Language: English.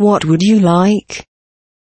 What would you like?